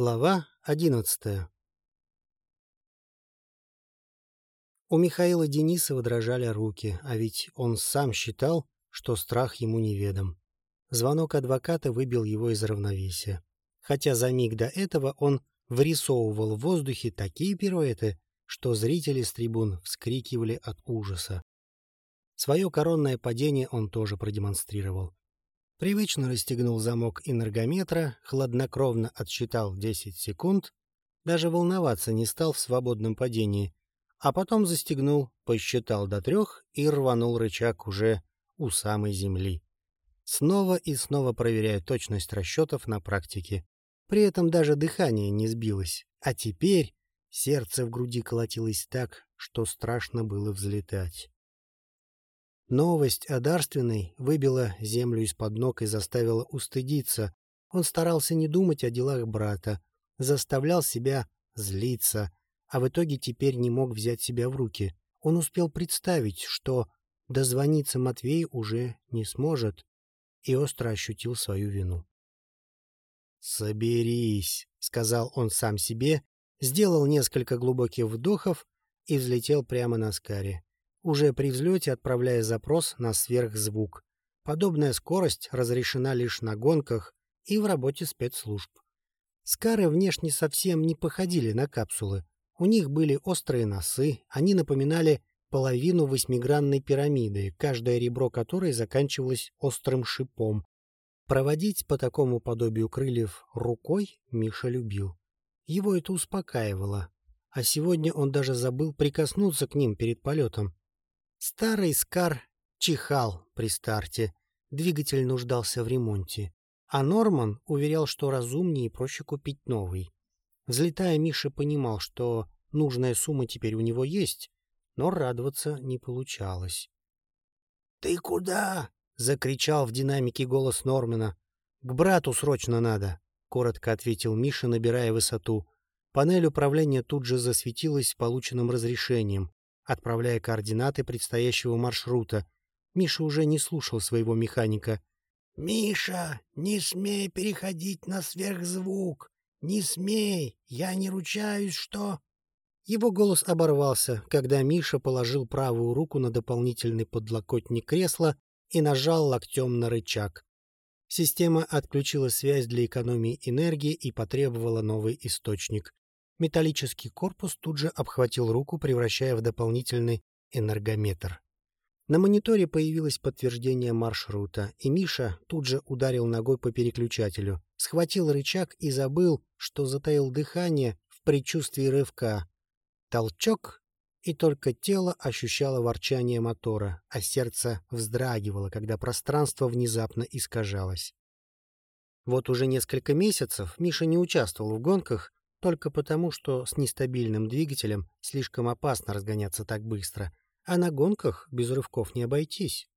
Глава одиннадцатая У Михаила Денисова дрожали руки, а ведь он сам считал, что страх ему неведом. Звонок адвоката выбил его из равновесия. Хотя за миг до этого он вырисовывал в воздухе такие пируэты, что зрители с трибун вскрикивали от ужаса. Свое коронное падение он тоже продемонстрировал. Привычно расстегнул замок энергометра, хладнокровно отсчитал 10 секунд, даже волноваться не стал в свободном падении, а потом застегнул, посчитал до трех и рванул рычаг уже у самой земли. Снова и снова проверяя точность расчетов на практике. При этом даже дыхание не сбилось. А теперь сердце в груди колотилось так, что страшно было взлетать. Новость о дарственной выбила землю из-под ног и заставила устыдиться. Он старался не думать о делах брата, заставлял себя злиться, а в итоге теперь не мог взять себя в руки. Он успел представить, что дозвониться Матвей уже не сможет, и остро ощутил свою вину. «Соберись», — сказал он сам себе, сделал несколько глубоких вдохов и взлетел прямо на Скаре уже при взлете отправляя запрос на сверхзвук. Подобная скорость разрешена лишь на гонках и в работе спецслужб. Скары внешне совсем не походили на капсулы. У них были острые носы, они напоминали половину восьмигранной пирамиды, каждое ребро которой заканчивалось острым шипом. Проводить по такому подобию крыльев рукой Миша любил. Его это успокаивало. А сегодня он даже забыл прикоснуться к ним перед полетом. Старый Скар чихал при старте, двигатель нуждался в ремонте, а Норман уверял, что разумнее и проще купить новый. Взлетая, Миша понимал, что нужная сумма теперь у него есть, но радоваться не получалось. — Ты куда? — закричал в динамике голос Нормана. — К брату срочно надо, — коротко ответил Миша, набирая высоту. Панель управления тут же засветилась полученным разрешением отправляя координаты предстоящего маршрута. Миша уже не слушал своего механика. «Миша, не смей переходить на сверхзвук! Не смей! Я не ручаюсь, что...» Его голос оборвался, когда Миша положил правую руку на дополнительный подлокотник кресла и нажал локтем на рычаг. Система отключила связь для экономии энергии и потребовала новый источник. Металлический корпус тут же обхватил руку, превращая в дополнительный энергометр. На мониторе появилось подтверждение маршрута, и Миша тут же ударил ногой по переключателю, схватил рычаг и забыл, что затаил дыхание в предчувствии рывка. Толчок, и только тело ощущало ворчание мотора, а сердце вздрагивало, когда пространство внезапно искажалось. Вот уже несколько месяцев Миша не участвовал в гонках, только потому, что с нестабильным двигателем слишком опасно разгоняться так быстро, а на гонках без рывков не обойтись.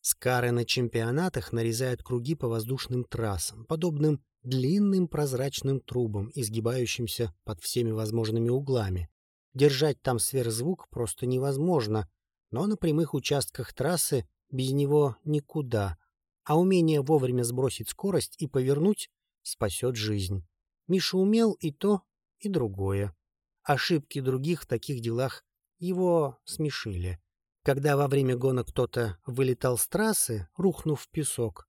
Скары на чемпионатах нарезают круги по воздушным трассам, подобным длинным прозрачным трубам, изгибающимся под всеми возможными углами. Держать там сверхзвук просто невозможно, но на прямых участках трассы без него никуда, а умение вовремя сбросить скорость и повернуть спасет жизнь. Миша умел и то, и другое. Ошибки других в таких делах его смешили. Когда во время гонок кто-то вылетал с трассы, рухнув в песок,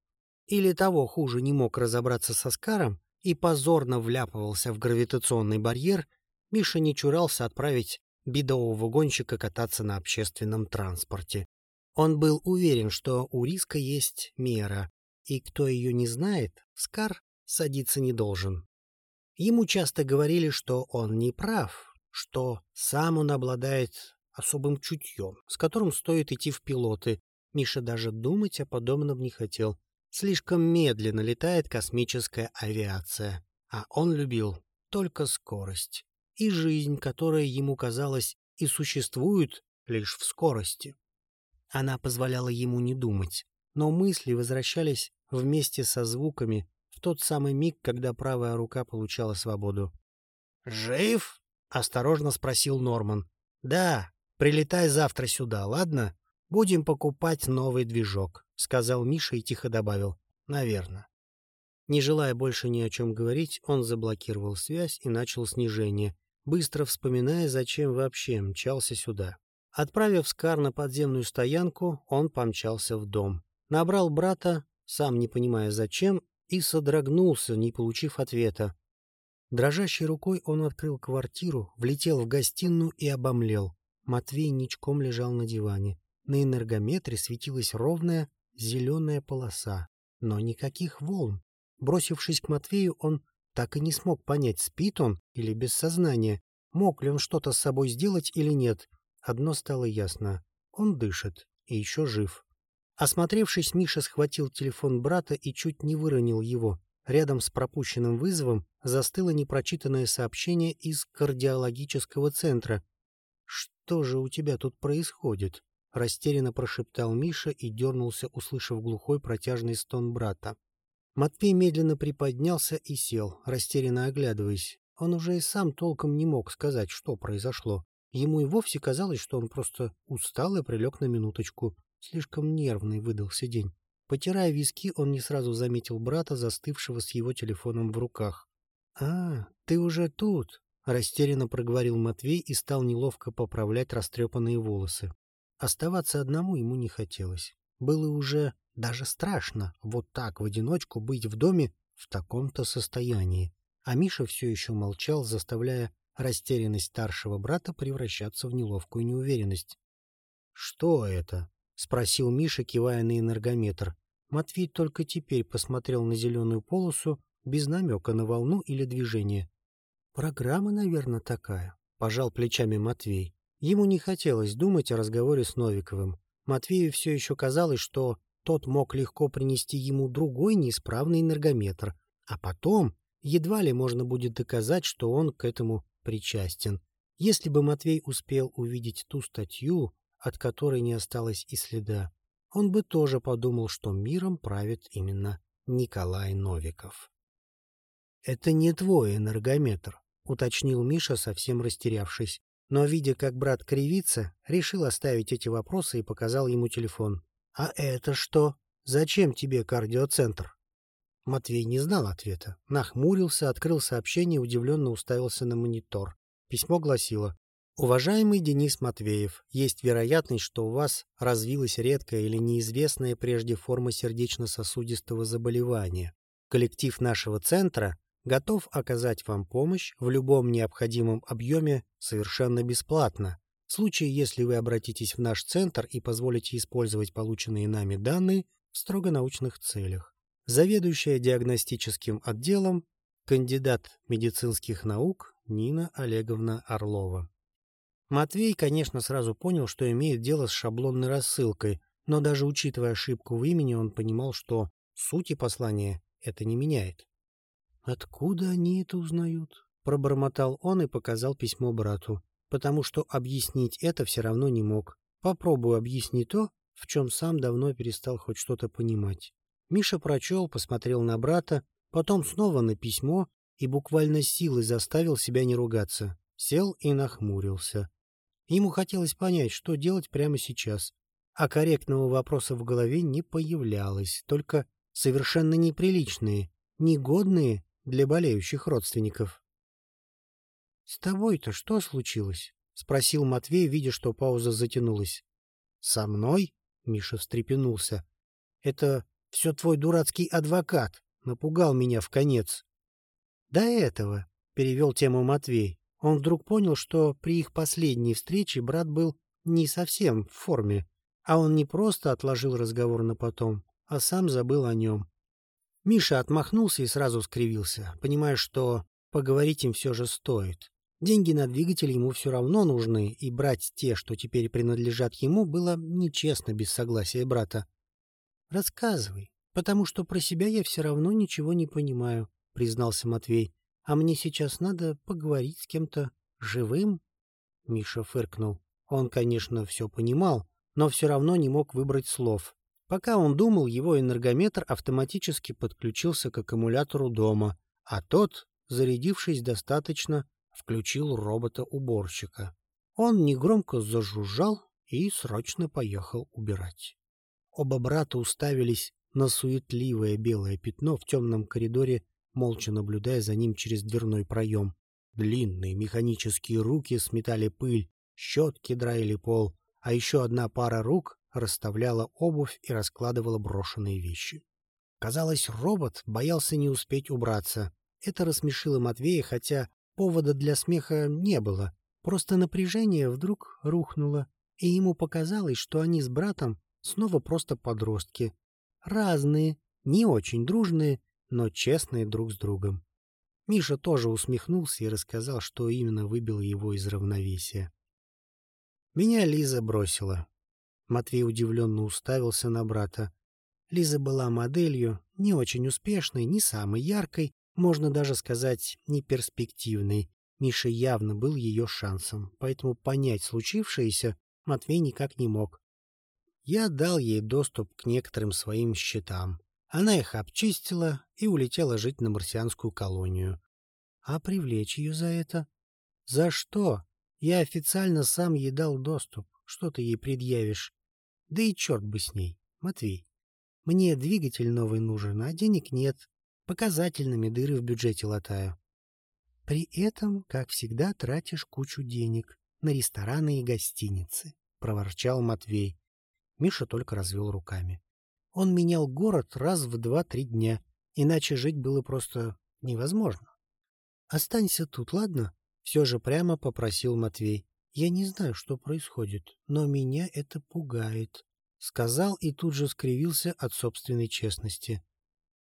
или того хуже не мог разобраться со Скаром и позорно вляпывался в гравитационный барьер, Миша не чурался отправить бедового гонщика кататься на общественном транспорте. Он был уверен, что у риска есть мера, и кто ее не знает, Скар садиться не должен. Ему часто говорили, что он не прав, что сам он обладает особым чутьем, с которым стоит идти в пилоты. Миша даже думать о подобном не хотел. Слишком медленно летает космическая авиация, а он любил только скорость и жизнь, которая ему казалась и существует лишь в скорости. Она позволяла ему не думать, но мысли возвращались вместе со звуками, тот самый миг, когда правая рука получала свободу. «Жив?» — осторожно спросил Норман. «Да, прилетай завтра сюда, ладно? Будем покупать новый движок», — сказал Миша и тихо добавил. «Наверно». Не желая больше ни о чем говорить, он заблокировал связь и начал снижение, быстро вспоминая, зачем вообще мчался сюда. Отправив Скар на подземную стоянку, он помчался в дом. Набрал брата, сам не понимая зачем, и содрогнулся, не получив ответа. Дрожащей рукой он открыл квартиру, влетел в гостиную и обомлел. Матвей ничком лежал на диване. На энергометре светилась ровная зеленая полоса, но никаких волн. Бросившись к Матвею, он так и не смог понять, спит он или без сознания, мог ли он что-то с собой сделать или нет. Одно стало ясно — он дышит и еще жив. Осмотревшись, Миша схватил телефон брата и чуть не выронил его. Рядом с пропущенным вызовом застыло непрочитанное сообщение из кардиологического центра. «Что же у тебя тут происходит?» — растерянно прошептал Миша и дернулся, услышав глухой протяжный стон брата. Матвей медленно приподнялся и сел, растерянно оглядываясь. Он уже и сам толком не мог сказать, что произошло. Ему и вовсе казалось, что он просто устал и прилег на минуточку. Слишком нервный выдался день. Потирая виски, он не сразу заметил брата, застывшего с его телефоном в руках. — А, ты уже тут! — растерянно проговорил Матвей и стал неловко поправлять растрепанные волосы. Оставаться одному ему не хотелось. Было уже даже страшно вот так в одиночку быть в доме в таком-то состоянии. А Миша все еще молчал, заставляя растерянность старшего брата превращаться в неловкую неуверенность. — Что это? — спросил Миша, кивая на энергометр. Матвей только теперь посмотрел на зеленую полосу, без намека на волну или движение. «Программа, наверное, такая», — пожал плечами Матвей. Ему не хотелось думать о разговоре с Новиковым. Матвею все еще казалось, что тот мог легко принести ему другой неисправный энергометр, а потом едва ли можно будет доказать, что он к этому причастен. Если бы Матвей успел увидеть ту статью, от которой не осталось и следа, он бы тоже подумал, что миром правит именно Николай Новиков. «Это не твой энергометр», — уточнил Миша, совсем растерявшись. Но, видя, как брат кривится, решил оставить эти вопросы и показал ему телефон. «А это что? Зачем тебе кардиоцентр?» Матвей не знал ответа. Нахмурился, открыл сообщение и удивленно уставился на монитор. Письмо гласило Уважаемый Денис Матвеев, есть вероятность, что у вас развилась редкая или неизвестная прежде форма сердечно-сосудистого заболевания. Коллектив нашего центра готов оказать вам помощь в любом необходимом объеме совершенно бесплатно. В случае, если вы обратитесь в наш центр и позволите использовать полученные нами данные в строго научных целях. Заведующая диагностическим отделом, кандидат медицинских наук Нина Олеговна Орлова. Матвей, конечно, сразу понял, что имеет дело с шаблонной рассылкой, но даже учитывая ошибку в имени, он понимал, что сути послания это не меняет. «Откуда они это узнают?» — пробормотал он и показал письмо брату, потому что объяснить это все равно не мог. Попробую объяснить то, в чем сам давно перестал хоть что-то понимать. Миша прочел, посмотрел на брата, потом снова на письмо и буквально силой заставил себя не ругаться. Сел и нахмурился. Ему хотелось понять, что делать прямо сейчас, а корректного вопроса в голове не появлялось, только совершенно неприличные, негодные для болеющих родственников. — С тобой-то что случилось? — спросил Матвей, видя, что пауза затянулась. — Со мной? — Миша встрепенулся. — Это все твой дурацкий адвокат напугал меня в конец. — До этого, — перевел тему Матвей, он вдруг понял, что при их последней встрече брат был не совсем в форме, а он не просто отложил разговор на потом, а сам забыл о нем. Миша отмахнулся и сразу скривился, понимая, что поговорить им все же стоит. Деньги на двигатель ему все равно нужны, и брать те, что теперь принадлежат ему, было нечестно без согласия брата. «Рассказывай, потому что про себя я все равно ничего не понимаю», — признался Матвей. А мне сейчас надо поговорить с кем-то живым? Миша фыркнул. Он, конечно, все понимал, но все равно не мог выбрать слов. Пока он думал, его энергометр автоматически подключился к аккумулятору дома, а тот, зарядившись достаточно, включил робота-уборщика. Он негромко зажужжал и срочно поехал убирать. Оба брата уставились на суетливое белое пятно в темном коридоре, молча наблюдая за ним через дверной проем. Длинные механические руки сметали пыль, щетки драили пол, а еще одна пара рук расставляла обувь и раскладывала брошенные вещи. Казалось, робот боялся не успеть убраться. Это рассмешило Матвея, хотя повода для смеха не было. Просто напряжение вдруг рухнуло, и ему показалось, что они с братом снова просто подростки. Разные, не очень дружные, но честные друг с другом. Миша тоже усмехнулся и рассказал, что именно выбило его из равновесия. Меня Лиза бросила. Матвей удивленно уставился на брата. Лиза была моделью, не очень успешной, не самой яркой, можно даже сказать, не перспективной. Миша явно был ее шансом, поэтому понять случившееся Матвей никак не мог. Я дал ей доступ к некоторым своим счетам. Она их обчистила и улетела жить на марсианскую колонию. А привлечь ее за это? За что? Я официально сам ей дал доступ. Что ты ей предъявишь? Да и черт бы с ней, Матвей. Мне двигатель новый нужен, а денег нет. Показательными дыры в бюджете латаю. При этом, как всегда, тратишь кучу денег на рестораны и гостиницы, — проворчал Матвей. Миша только развел руками. Он менял город раз в два-три дня, иначе жить было просто невозможно. — Останься тут, ладно? — все же прямо попросил Матвей. — Я не знаю, что происходит, но меня это пугает, — сказал и тут же скривился от собственной честности.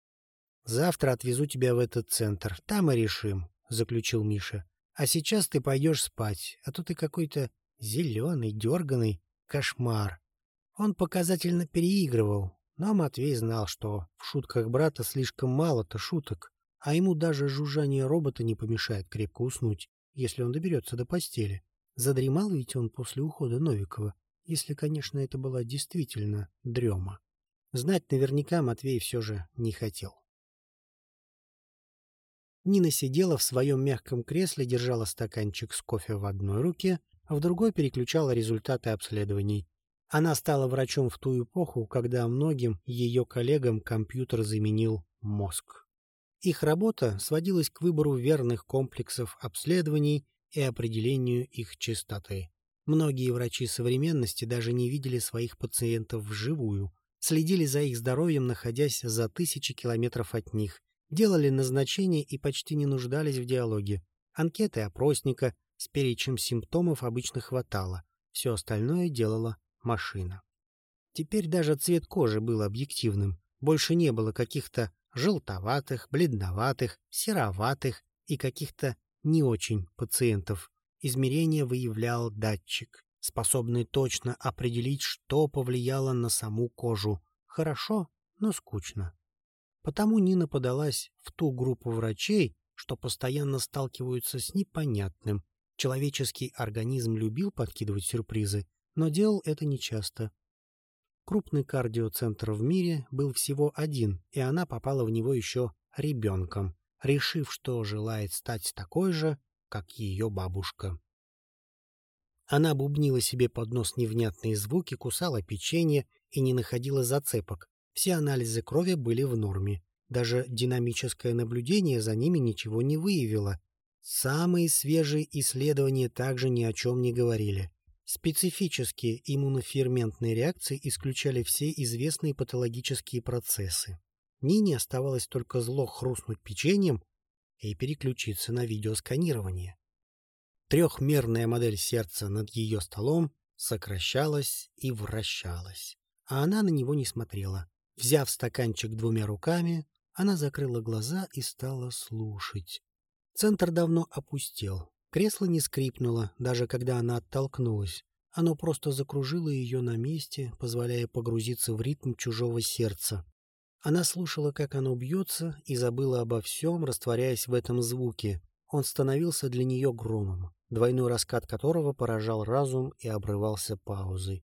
— Завтра отвезу тебя в этот центр, там и решим, — заключил Миша. А сейчас ты пойдешь спать, а то ты какой-то зеленый, дерганый кошмар. Он показательно переигрывал, но Матвей знал, что в шутках брата слишком мало-то шуток, а ему даже жужжание робота не помешает крепко уснуть, если он доберется до постели. Задремал ведь он после ухода Новикова, если, конечно, это была действительно дрема. Знать наверняка Матвей все же не хотел. Нина сидела в своем мягком кресле, держала стаканчик с кофе в одной руке, а в другой переключала результаты обследований. Она стала врачом в ту эпоху, когда многим ее коллегам компьютер заменил мозг. Их работа сводилась к выбору верных комплексов обследований и определению их частоты. Многие врачи современности даже не видели своих пациентов вживую, следили за их здоровьем, находясь за тысячи километров от них, делали назначения и почти не нуждались в диалоге. Анкеты опросника с перечем симптомов обычно хватало, все остальное делала машина. Теперь даже цвет кожи был объективным, больше не было каких-то желтоватых, бледноватых, сероватых и каких-то не очень пациентов. Измерение выявлял датчик, способный точно определить, что повлияло на саму кожу. Хорошо, но скучно. Потому Нина подалась в ту группу врачей, что постоянно сталкиваются с непонятным. Человеческий организм любил подкидывать сюрпризы, но делал это нечасто. Крупный кардиоцентр в мире был всего один, и она попала в него еще ребенком, решив, что желает стать такой же, как ее бабушка. Она бубнила себе под нос невнятные звуки, кусала печенье и не находила зацепок, все анализы крови были в норме. Даже динамическое наблюдение за ними ничего не выявило. Самые свежие исследования также ни о чем не говорили. Специфические иммуноферментные реакции исключали все известные патологические процессы. Нине оставалось только зло хрустнуть печеньем и переключиться на видеосканирование. Трехмерная модель сердца над ее столом сокращалась и вращалась, а она на него не смотрела. Взяв стаканчик двумя руками, она закрыла глаза и стала слушать. Центр давно опустел. Кресло не скрипнуло, даже когда она оттолкнулась. Оно просто закружило ее на месте, позволяя погрузиться в ритм чужого сердца. Она слушала, как оно бьется, и забыла обо всем, растворяясь в этом звуке. Он становился для нее громом, двойной раскат которого поражал разум и обрывался паузой.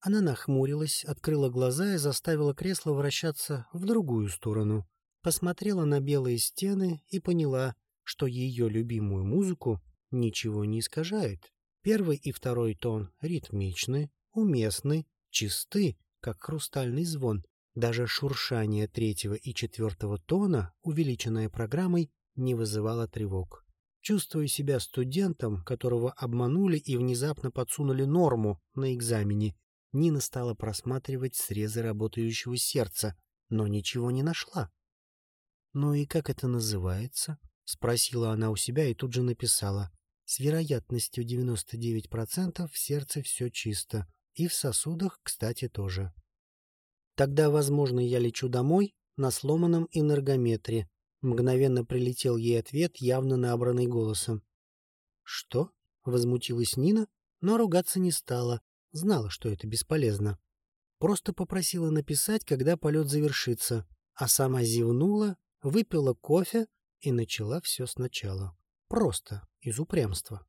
Она нахмурилась, открыла глаза и заставила кресло вращаться в другую сторону. Посмотрела на белые стены и поняла, что ее любимую музыку ничего не искажает. Первый и второй тон ритмичны, уместны, чисты, как хрустальный звон. Даже шуршание третьего и четвертого тона, увеличенное программой, не вызывало тревог. Чувствуя себя студентом, которого обманули и внезапно подсунули норму на экзамене, Нина стала просматривать срезы работающего сердца, но ничего не нашла. «Ну и как это называется?» — спросила она у себя и тут же написала. «С вероятностью 99% в сердце все чисто, и в сосудах, кстати, тоже». «Тогда, возможно, я лечу домой на сломанном энергометре», Мгновенно прилетел ей ответ, явно набранный голосом. «Что?» — возмутилась Нина, но ругаться не стала, знала, что это бесполезно. Просто попросила написать, когда полет завершится, а сама зевнула, выпила кофе и начала все сначала. Просто из упрямства.